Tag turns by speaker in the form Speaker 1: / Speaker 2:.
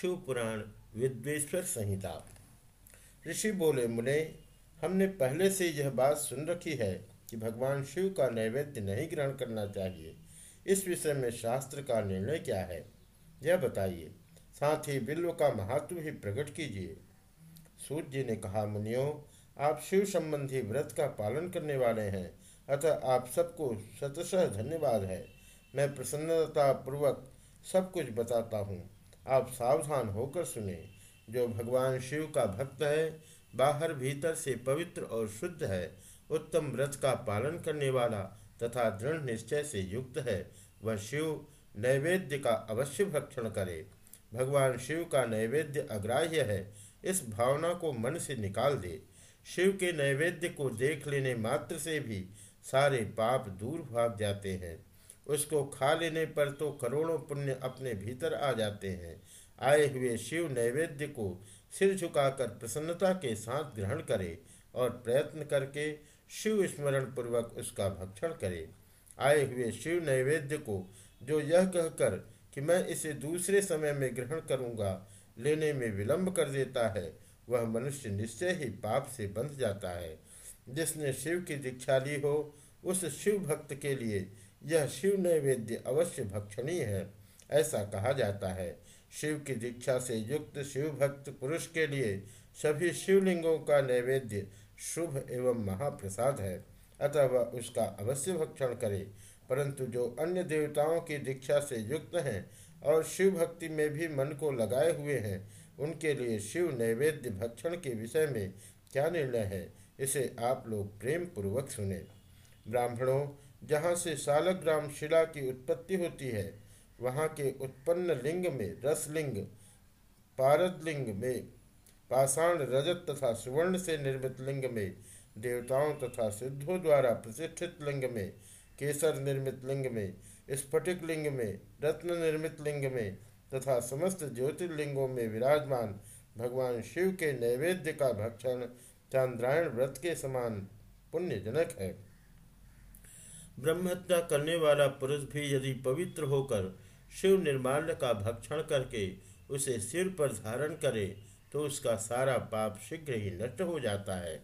Speaker 1: शिव पुराण विद्वेश्वर संहिता। ऋषि बोले, मुने, हमने पहले से यह बात सुन रखी है कि भगवान शिव का नैवेद्य नहीं ग्रहण करना चाहिए। इस विषय में शास्त्र का निर्णय क्या है? यह बताइए। साथ ही बिल्व का महत्व भी प्रकट कीजिए। सूर्य जी ने कहा, मुनियो, आप शिव संबंधी व्रत का पालन करने वाले हैं, अतः आप सबको शतशः धन्यवाद है। मैं प्रसन्नता पूर्वक सब कुछ बताता हूँ। आप सावधान होकर सुने। जो भगवान शिव का भक्त है, बाहर भीतर से पवित्र और शुद्ध है, उत्तम व्रत का पालन करने वाला तथा दृढ़ निश्चय से युक्त है, वह शिव नैवेद्य का अवश्य भक्षण करे। भगवान शिव का नैवेद्य अग्राह्य है, इस भावना को मन से निकाल दे। शिव के नैवेद्य को देख लेने मात्र से भी सारे पाप दूर भाग जाते हैं। उसको खा लेने पर तो करोड़ों पुण्य अपने भीतर आ जाते हैं। आए हुए शिव नैवेद्य को सिर झुकाकर प्रसन्नता के साथ ग्रहण करे और प्रयत्न करके शिव स्मरण पूर्वक उसका भक्षण करे। आए हुए शिव नैवेद्य को जो यह कहकर कि मैं इसे दूसरे समय में ग्रहण करूँगा, लेने में विलंब कर देता है, वह मनुष्य निश्चय ही पाप से बंध जाता है। जिसने शिव की दीक्षा ली हो, उस शिव भक्त के लिए यह शिव नैवेद्य अवश्य भक्षणीय है, ऐसा कहा जाता है। शिव की दीक्षा से युक्त शिव भक्त पुरुष के लिए सभी शिवलिंगों का नैवेद्य शुभ एवं महाप्रसाद है। अतः वह उसका अवश्य भक्षण करे। परंतु जो अन्य देवताओं की दीक्षा से युक्त हैं और शिव भक्ति में भी मन को लगाए हुए हैं, उनके लिए शिव नैवेद्य भक्षण के विषय में क्या निर्णय है, इसे आप लोग प्रेम पूर्वक सुने। ब्राह्मणों जहाँ से सालग्राम शिला की उत्पत्ति होती है, वहाँ के उत्पन्न लिंग में रसलिंग, पारदलिंग में पाषाण रजत तथा सुवर्ण से निर्मित लिंग में देवताओं तथा सिद्धों द्वारा प्रतिष्ठित लिंग में केसर निर्मित लिंग में, स्फटिक लिंग में, रत्न निर्मित लिंग में तथा समस्त ज्योतिर्लिंगों में विराजमान भगवान शिव के नैवेद्य का भक्षण चांद्रायण व्रत के समान पुण्यजनक है। ब्रह्महत्या करने वाला पुरुष भी यदि पवित्र होकर शिव निर्माल्य का भक्षण करके उसे सिर पर धारण करे तो उसका सारा पाप शीघ्र ही नष्ट हो जाता है।